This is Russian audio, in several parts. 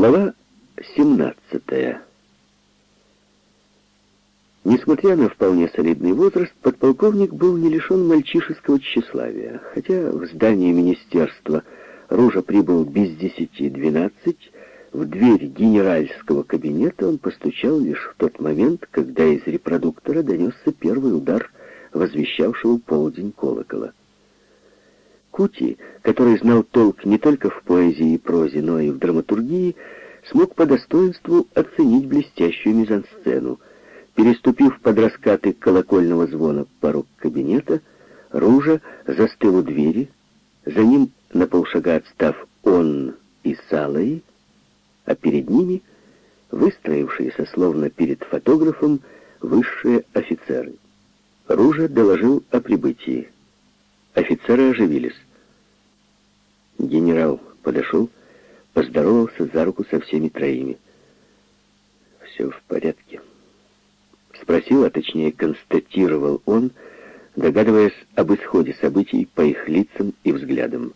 Глава 17. Несмотря на вполне солидный возраст, подполковник был не лишен мальчишеского тщеславия. Хотя в здание министерства Ружа прибыл без десяти двенадцать, в дверь генеральского кабинета он постучал лишь в тот момент, когда из репродуктора донесся первый удар возвещавшего полдень колокола. Кути, который знал толк не только в поэзии и прозе, но и в драматургии, смог по достоинству оценить блестящую мизансцену. Переступив под раскаты колокольного звона порог кабинета, Ружа застыл у двери, за ним, на полшага отстав, он и Салаи, а перед ними, выстроившиеся словно перед фотографом, высшие офицеры. Ружа доложил о прибытии. Офицеры оживились. Генерал подошел, поздоровался за руку со всеми троими. «Все в порядке?» Спросил, а точнее констатировал он, догадываясь об исходе событий по их лицам и взглядам.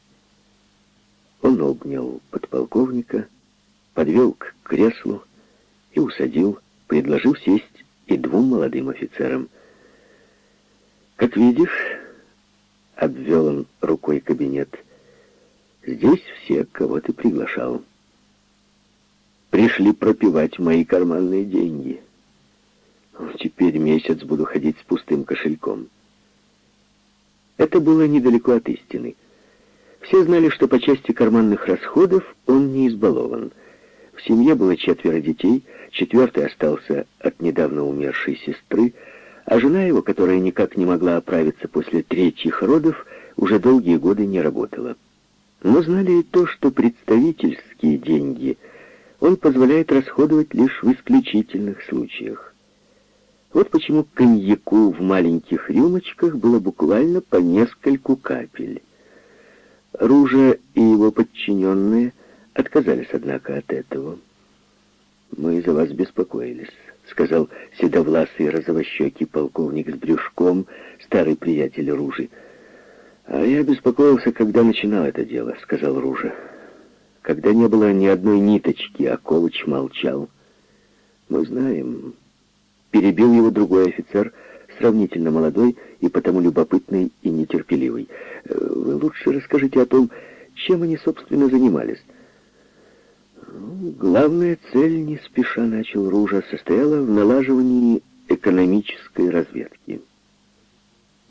Он обнял подполковника, подвел к креслу и усадил, предложив сесть и двум молодым офицерам. «Как видишь, — обвел он рукой кабинет. «Здесь все, кого ты приглашал. Пришли пропивать мои карманные деньги. Теперь месяц буду ходить с пустым кошельком». Это было недалеко от истины. Все знали, что по части карманных расходов он не избалован. В семье было четверо детей, четвертый остался от недавно умершей сестры, а жена его, которая никак не могла оправиться после третьих родов, уже долгие годы не работала. Но знали и то, что представительские деньги он позволяет расходовать лишь в исключительных случаях. Вот почему коньяку в маленьких рюмочках было буквально по нескольку капель. Ружа и его подчиненные отказались, однако, от этого. «Мы за вас беспокоились», — сказал седовласый розовощекий полковник с брюшком, старый приятель Ружи. «А я беспокоился, когда начинал это дело», — сказал Ружа. «Когда не было ни одной ниточки, а Колыч молчал». «Мы знаем...» Перебил его другой офицер, сравнительно молодой и потому любопытный и нетерпеливый. «Вы лучше расскажите о том, чем они, собственно, занимались». Главная цель, не спеша начал Ружа, состояла в налаживании экономической разведки.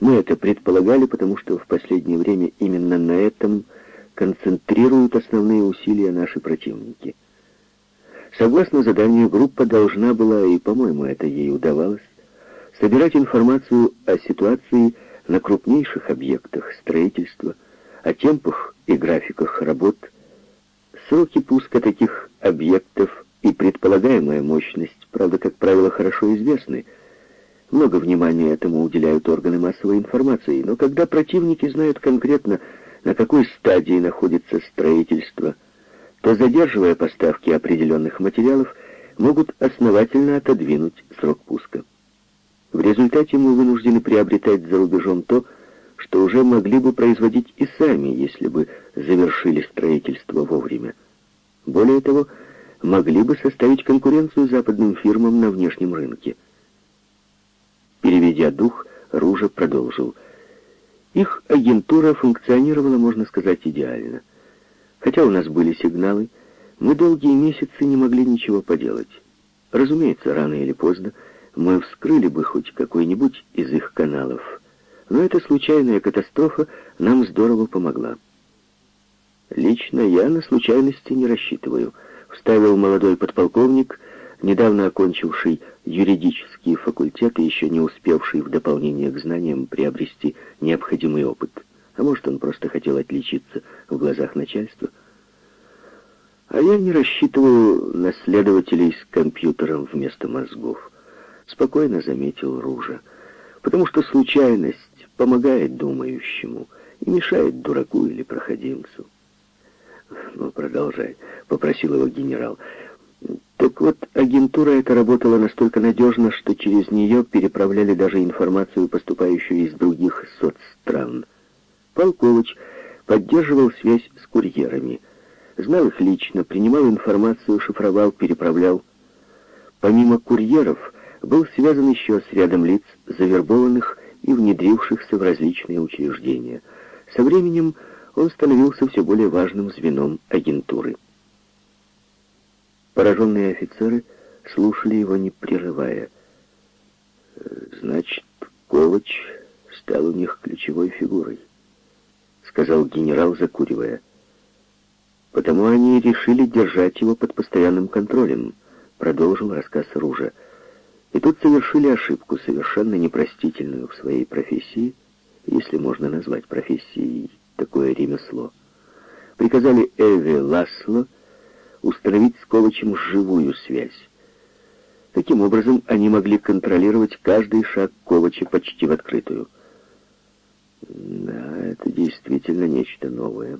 Мы это предполагали, потому что в последнее время именно на этом концентрируют основные усилия наши противники. Согласно заданию, группа должна была, и, по-моему, это ей удавалось, собирать информацию о ситуации на крупнейших объектах строительства, о темпах и графиках работ, Сроки пуска таких объектов и предполагаемая мощность, правда, как правило, хорошо известны. Много внимания этому уделяют органы массовой информации, но когда противники знают конкретно, на какой стадии находится строительство, то, задерживая поставки определенных материалов, могут основательно отодвинуть срок пуска. В результате мы вынуждены приобретать за рубежом то, что уже могли бы производить и сами, если бы завершили строительство вовремя. Более того, могли бы составить конкуренцию западным фирмам на внешнем рынке. Переведя дух, Ружа продолжил. Их агентура функционировала, можно сказать, идеально. Хотя у нас были сигналы, мы долгие месяцы не могли ничего поделать. Разумеется, рано или поздно мы вскрыли бы хоть какой-нибудь из их каналов. Но эта случайная катастрофа нам здорово помогла. Лично я на случайности не рассчитываю, вставил молодой подполковник, недавно окончивший юридический факультет и еще не успевший в дополнение к знаниям приобрести необходимый опыт. А может, он просто хотел отличиться в глазах начальства? А я не рассчитываю на следователей с компьютером вместо мозгов. Спокойно заметил Ружа. Потому что случайность помогает думающему и мешает дураку или проходимцу. «Ну, продолжай», — попросил его генерал. Так вот, агентура эта работала настолько надежно, что через нее переправляли даже информацию, поступающую из других соцстран. Полкович поддерживал связь с курьерами. знал их лично, принимал информацию, шифровал, переправлял. Помимо курьеров, был связан еще с рядом лиц, завербованных и внедрившихся в различные учреждения. Со временем он становился все более важным звеном агентуры. Пораженные офицеры слушали его, не прерывая. «Значит, Ковач стал у них ключевой фигурой», — сказал генерал, закуривая. «Потому они решили держать его под постоянным контролем», — продолжил рассказ Ружа. «И тут совершили ошибку, совершенно непростительную в своей профессии, если можно назвать профессией такое ремесло. Приказали Эве Ласло установить с Ковачем живую связь. Таким образом, они могли контролировать каждый шаг Ковача почти в открытую. Да, это действительно нечто новое,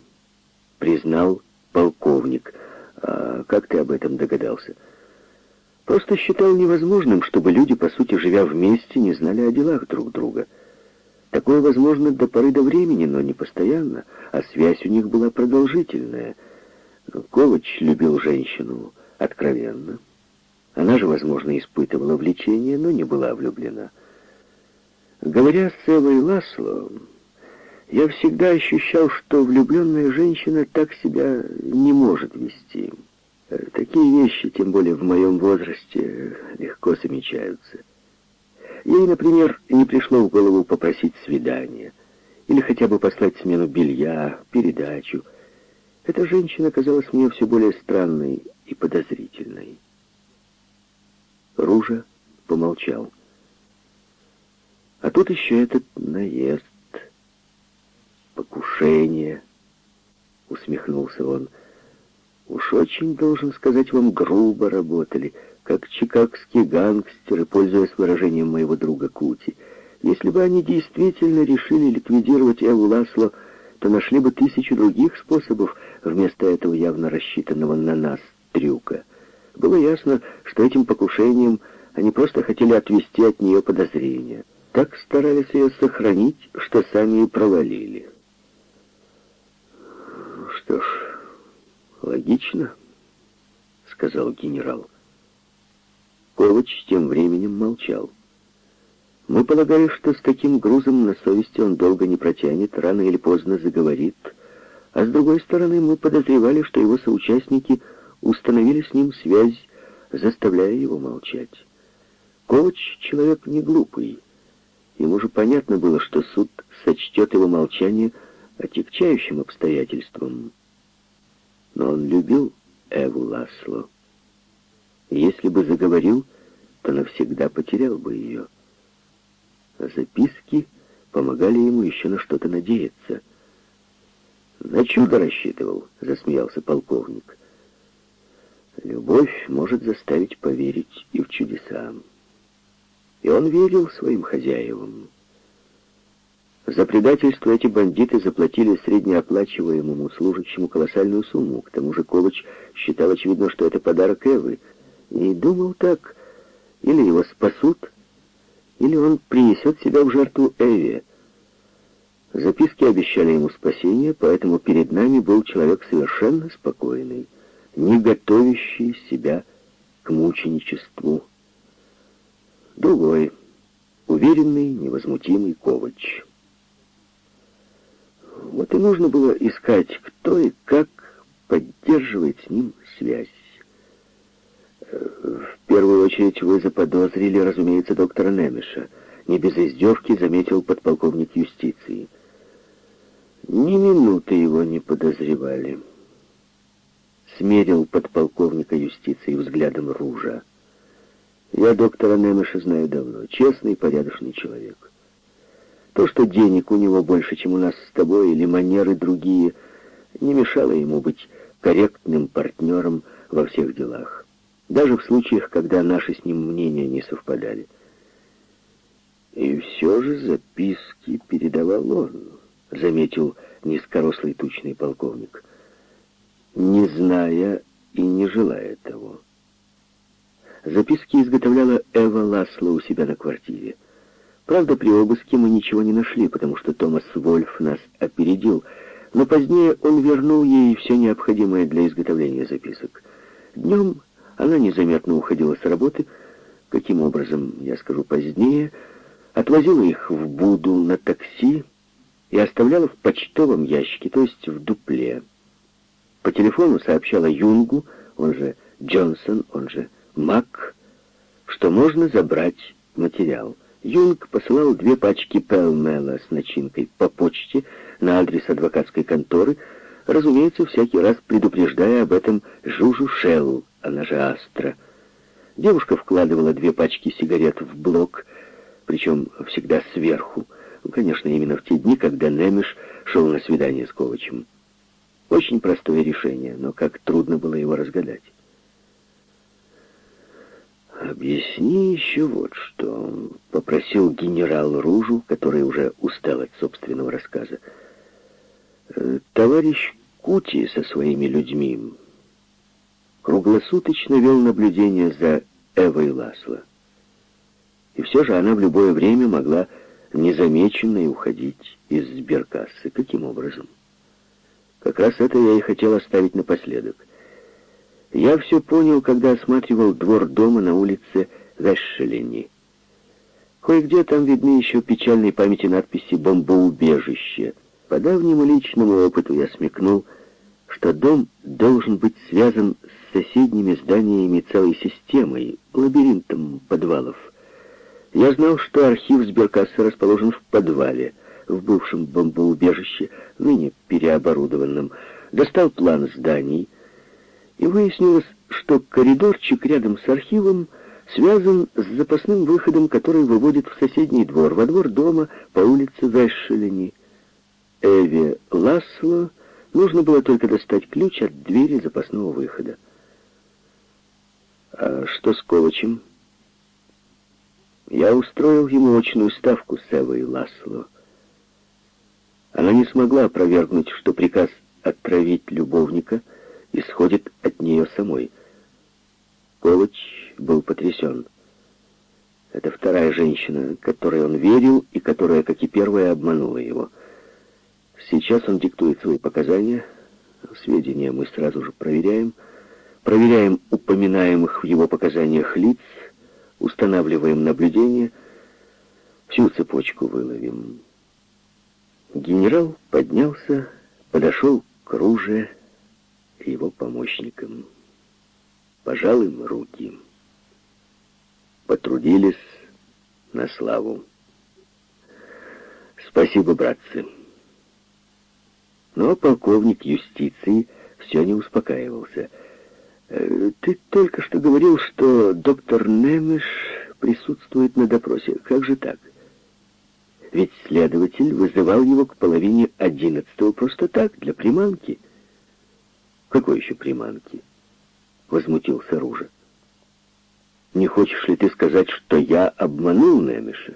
признал полковник. А как ты об этом догадался? Просто считал невозможным, чтобы люди, по сути, живя вместе, не знали о делах друг друга. Такое возможно до поры до времени, но не постоянно, а связь у них была продолжительная. Ковач любил женщину откровенно. Она же, возможно, испытывала влечение, но не была влюблена. Говоря с Эвой Ласло, я всегда ощущал, что влюбленная женщина так себя не может вести. Такие вещи, тем более в моем возрасте, легко замечаются. Ей, например, не пришло в голову попросить свидания или хотя бы послать смену белья, передачу. Эта женщина казалась мне все более странной и подозрительной. Ружа помолчал. А тут еще этот наезд, покушение, усмехнулся он. Уж очень, должен сказать вам, грубо работали, как чикагские гангстеры, пользуясь выражением моего друга Кути. Если бы они действительно решили ликвидировать Эву Ласло, то нашли бы тысячу других способов вместо этого явно рассчитанного на нас трюка. Было ясно, что этим покушением они просто хотели отвести от нее подозрения. Так старались ее сохранить, что сами и провалили. «Что ж, логично», — сказал генерал. Ковач тем временем молчал. Мы полагали, что с таким грузом на совести он долго не протянет, рано или поздно заговорит, а с другой стороны мы подозревали, что его соучастники — установили с ним связь, заставляя его молчать. Ковач — человек не глупый. Ему же понятно было, что суд сочтет его молчание отягчающим обстоятельством. Но он любил Эву Ласло. Если бы заговорил, то навсегда потерял бы ее. А записки помогали ему еще на что-то надеяться. «На чудо рассчитывал», — засмеялся полковник. Любовь может заставить поверить и в чудеса. И он верил своим хозяевам. За предательство эти бандиты заплатили среднеоплачиваемому служащему колоссальную сумму. К тому же Ковач считал очевидно, что это подарок Эвы. И думал так, или его спасут, или он принесет себя в жертву Эве. Записки обещали ему спасение, поэтому перед нами был человек совершенно спокойный не готовящий себя к мученичеству. Другой, уверенный, невозмутимый Ковач. Вот и нужно было искать, кто и как поддерживает с ним связь. В первую очередь вы заподозрили, разумеется, доктора Немеша. Не без издевки заметил подполковник юстиции. Ни минуты его не подозревали смерил подполковника юстиции взглядом ружа. Я доктора Немеша знаю давно. Честный, порядочный человек. То, что денег у него больше, чем у нас с тобой, или манеры другие, не мешало ему быть корректным партнером во всех делах. Даже в случаях, когда наши с ним мнения не совпадали. И все же записки передавал он, заметил низкорослый тучный полковник не зная и не желая того. Записки изготовляла Эва Ласло у себя на квартире. Правда, при обыске мы ничего не нашли, потому что Томас Вольф нас опередил. но позднее он вернул ей все необходимое для изготовления записок. Днем она незаметно уходила с работы, каким образом, я скажу позднее, отвозила их в Буду на такси и оставляла в почтовом ящике, то есть в дупле. По телефону сообщала Юнгу, он же Джонсон, он же Мак, что можно забрать материал. Юнг посылал две пачки пелмела с начинкой по почте на адрес адвокатской конторы, разумеется, всякий раз предупреждая об этом Жужу Шелл, она же Астра. Девушка вкладывала две пачки сигарет в блок, причем всегда сверху. Ну, конечно, именно в те дни, когда Немиш шел на свидание с Ковачем. Очень простое решение, но как трудно было его разгадать. «Объясни еще вот что», — попросил генерал Ружу, который уже устал от собственного рассказа. «Э, «Товарищ Кути со своими людьми круглосуточно вел наблюдение за Эвой Ласло. И все же она в любое время могла незамеченной уходить из сберкассы. Каким образом? Как раз это я и хотел оставить напоследок. Я все понял, когда осматривал двор дома на улице Вешелени. Кое-где там видны еще печальные памяти надписи «Бомбоубежище». По давнему личному опыту я смекнул, что дом должен быть связан с соседними зданиями целой системой, лабиринтом подвалов. Я знал, что архив сберкассы расположен в подвале, в бывшем бомбоубежище, ныне переоборудованном. Достал план зданий, и выяснилось, что коридорчик рядом с архивом связан с запасным выходом, который выводит в соседний двор, во двор дома по улице Вешелени. Эве Ласло нужно было только достать ключ от двери запасного выхода. А что с Ковачем? Я устроил ему очную ставку с Эвой Ласло. Она не смогла опровергнуть, что приказ отравить любовника исходит от нее самой. Ковач был потрясен. Это вторая женщина, которой он верил и которая, как и первая, обманула его. Сейчас он диктует свои показания. Сведения мы сразу же проверяем. Проверяем упоминаемых в его показаниях лиц, устанавливаем наблюдение, всю цепочку выловим. Генерал поднялся, подошел к Руже и его помощникам. Пожал им руки. Потрудились на славу. Спасибо, братцы. Но полковник юстиции все не успокаивался — ты только что говорил, что доктор Немеш присутствует на допросе. Как же так? Ведь следователь вызывал его к половине одиннадцатого просто так, для приманки. Какой еще приманки? Возмутился Ружа. Не хочешь ли ты сказать, что я обманул Немеша?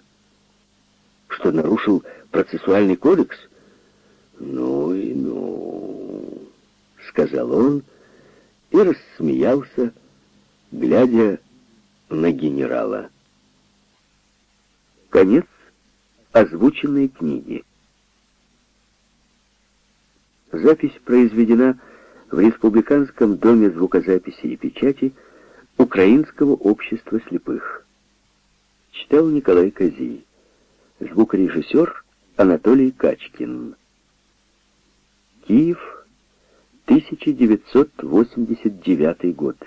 Что нарушил процессуальный кодекс? Ну и ну, сказал он, — и рассмеялся, глядя на генерала. Конец озвученной книги. Запись произведена в Республиканском доме звукозаписи и печати Украинского общества слепых. Читал Николай Козий. Звукорежиссер Анатолий Качкин. Киев, 1989 год.